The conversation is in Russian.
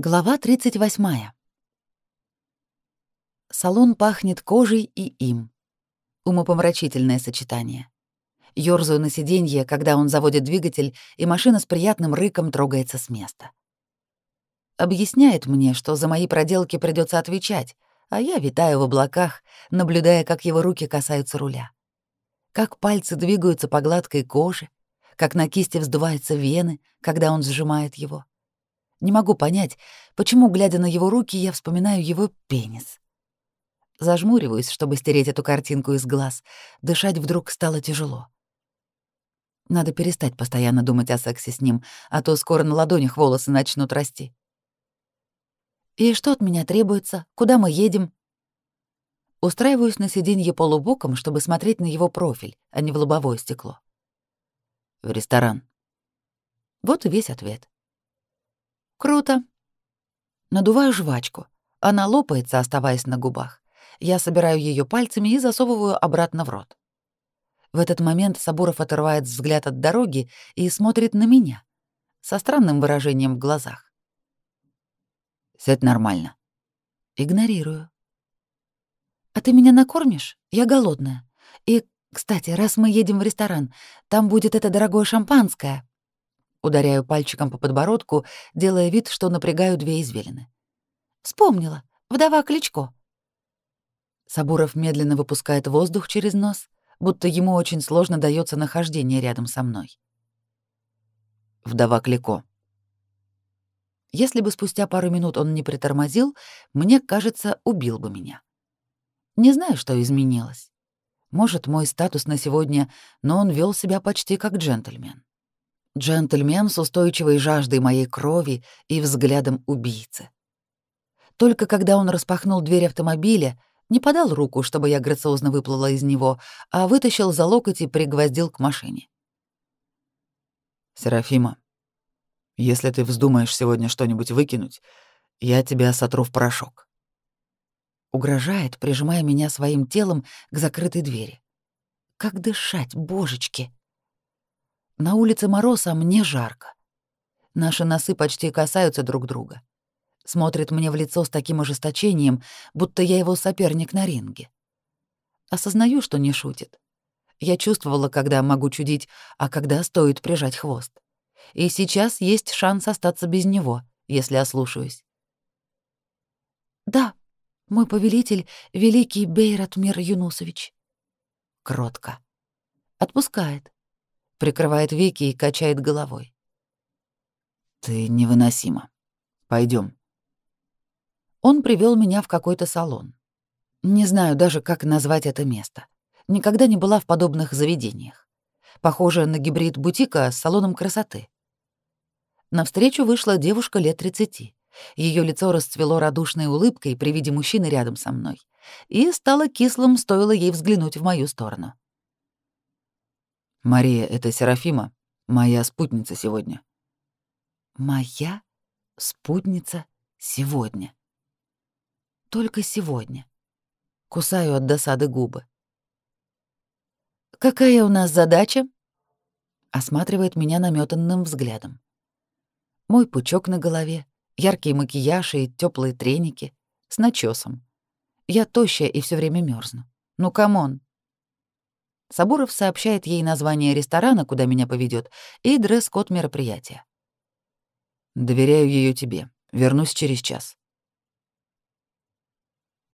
Глава 38. Салон пахнет кожей и им. Умопомрачительное сочетание. Ёрзаю на сиденье, когда он заводит двигатель, и машина с приятным рыком трогается с места. Объясняет мне, что за мои проделки придется отвечать, а я витаю в облаках, наблюдая, как его руки касаются руля. Как пальцы двигаются по гладкой коже, как на кисти вздуваются вены, когда он сжимает его. Не могу понять, почему, глядя на его руки, я вспоминаю его пенис. Зажмуриваюсь, чтобы стереть эту картинку из глаз. Дышать вдруг стало тяжело. Надо перестать постоянно думать о сексе с ним, а то скоро на ладонях волосы начнут расти. «И что от меня требуется? Куда мы едем?» Устраиваюсь на сиденье полубоком, чтобы смотреть на его профиль, а не в лобовое стекло. «В ресторан». Вот и весь ответ. Круто. Надуваю жвачку. Она лопается, оставаясь на губах. Я собираю ее пальцами и засовываю обратно в рот. В этот момент Сабуров отрывает взгляд от дороги и смотрит на меня со странным выражением в глазах. «Сядь нормально». Игнорирую. «А ты меня накормишь? Я голодная. И, кстати, раз мы едем в ресторан, там будет это дорогое шампанское. Ударяю пальчиком по подбородку, делая вид, что напрягаю две извилины. «Вспомнила. Вдова Кличко». Сабуров медленно выпускает воздух через нос, будто ему очень сложно дается нахождение рядом со мной. Вдова Клико. Если бы спустя пару минут он не притормозил, мне кажется, убил бы меня. Не знаю, что изменилось. Может, мой статус на сегодня, но он вел себя почти как джентльмен. Джентльмен с устойчивой жаждой моей крови и взглядом убийцы. Только когда он распахнул дверь автомобиля, не подал руку, чтобы я грациозно выплыла из него, а вытащил за локоть и пригвоздил к машине. «Серафима, если ты вздумаешь сегодня что-нибудь выкинуть, я тебя сотру в порошок». Угрожает, прижимая меня своим телом к закрытой двери. «Как дышать, божечки!» На улице мороз, а мне жарко. Наши носы почти касаются друг друга. Смотрит мне в лицо с таким ожесточением, будто я его соперник на ринге. Осознаю, что не шутит. Я чувствовала, когда могу чудить, а когда стоит прижать хвост. И сейчас есть шанс остаться без него, если ослушаюсь. «Да, мой повелитель — великий Бейрат Мир Юнусович». Кротко. Отпускает прикрывает веки и качает головой. Ты невыносима. Пойдем. Он привел меня в какой-то салон. Не знаю даже, как назвать это место. Никогда не была в подобных заведениях. Похоже на гибрид бутика с салоном красоты. Навстречу вышла девушка лет 30. Ее лицо расцвело радушной улыбкой при виде мужчины рядом со мной и стало кислым, стоило ей взглянуть в мою сторону. Мария, это Серафима, моя спутница сегодня. Моя спутница сегодня. Только сегодня. Кусаю от досады губы. Какая у нас задача? Осматривает меня наметанным взглядом. Мой пучок на голове, яркий макияж и теплые треники с начесом. Я тощая и все время мерзну. Ну, come on, Сабуров сообщает ей название ресторана, куда меня поведет, и дресс-код мероприятия. «Доверяю ее тебе. Вернусь через час».